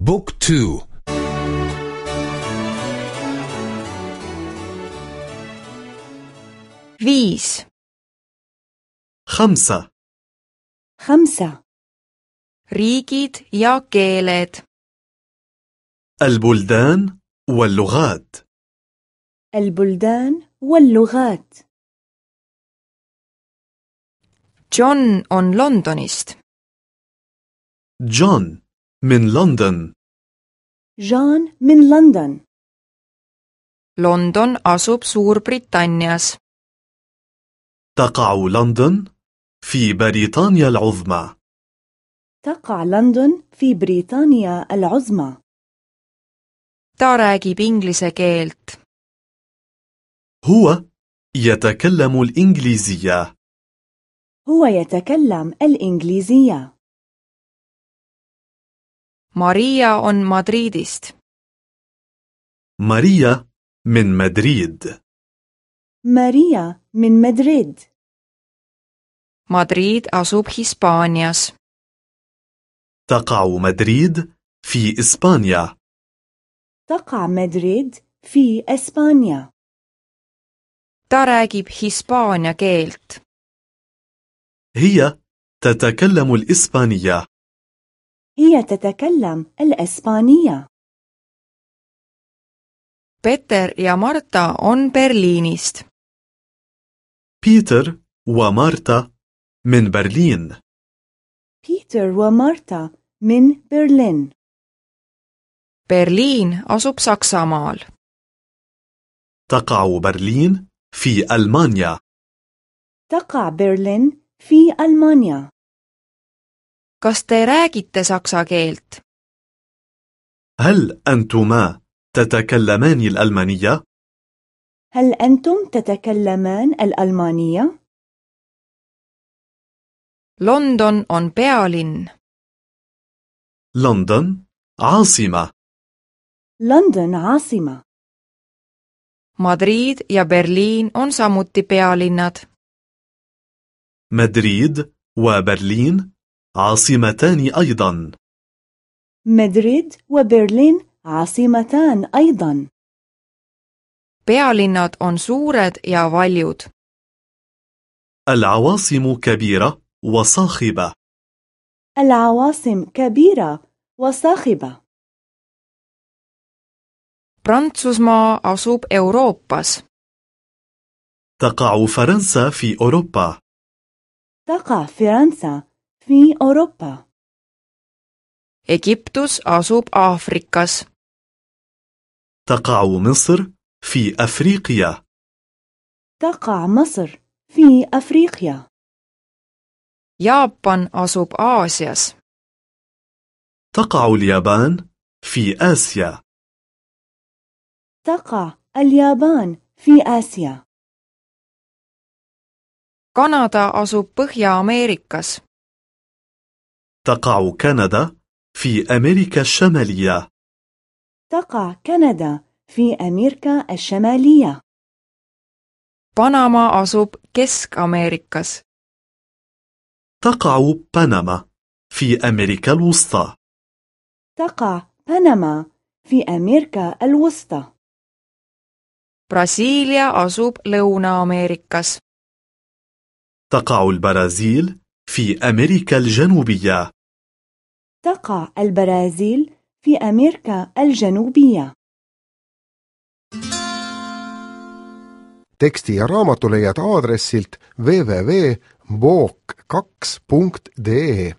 بوك تو. viis خمسة. خمسة. riigid ja keeled البلدان واللغات. البلدان واللغات. John on Londonist. جون من لندن. جون من لندن London asub Suurbritannias. تقع لندن في بريطانيا العظمى. تقع لندن في بريطانيا العظمى. Ta räägib inglise keelt. هو يتكلم الإنجليزية. هو يتكلم الإنجليزية. Maria on Madridist. ماريا من مدريد ماريا من مدريد Madrid asub Hispaanias تقع مدريد في إسبانيا تقع مدريد في إسبانيا ta räägib hispaania keelt. هي تتكلم الإسبانية هي تتكلم الإسبانية. Peter ja Marta on Berliinist. بيتر ومارتا من برلين بيتر ومارتا من برلين Berliin asub Saksamaal. تقع برلين في ألمانيا تقع برلين في ألمانيا kas te räägite saksa keelt? هل أنتما تتكلمان الألمانية؟ هل أنتم تتكلمان الألمانية؟ London on pealinn. لندن عاصمة. لندن عاصمة. Madrid ja Berliin on samuti pealinnad. مدريد وبرلين عاصمتان أيضا. مدريد وبرلين عاصمتان أيضا. Pealinnad on suured ja valjud. العواصم كبيرة وصاخبة. العواصم كبيرة وصاخبة. Prantsusmaa asub Euroopas. تقع فرنسا في أوروبا. تقع فرنسا في أوروبا. Egiptus asub Aafrikas. تقع مصر في أفريقيا. تقع مصر في أفريقيا. Jaapan asub Aasias. تقع اليابان في آسيا. تقع اليابان في آسيا. Kanada asub Põhja-Ameerikas. تقع كندا في أمريكا الشمالية. تقع كندا في أمريكا الشمالية. Panama asub Kesk-Ameerikas. تقع بنما في أمريكا الوسطى. تقع بنما في أمريكا الوسطى. Brasiilia asub Lõuna-Ameerikas. تقع البرازيل في أمريكا الجنوبية. تقع البرازيل في أمريكا الجنوبية teksti ja raamatu leiad aadressilt www.book2.de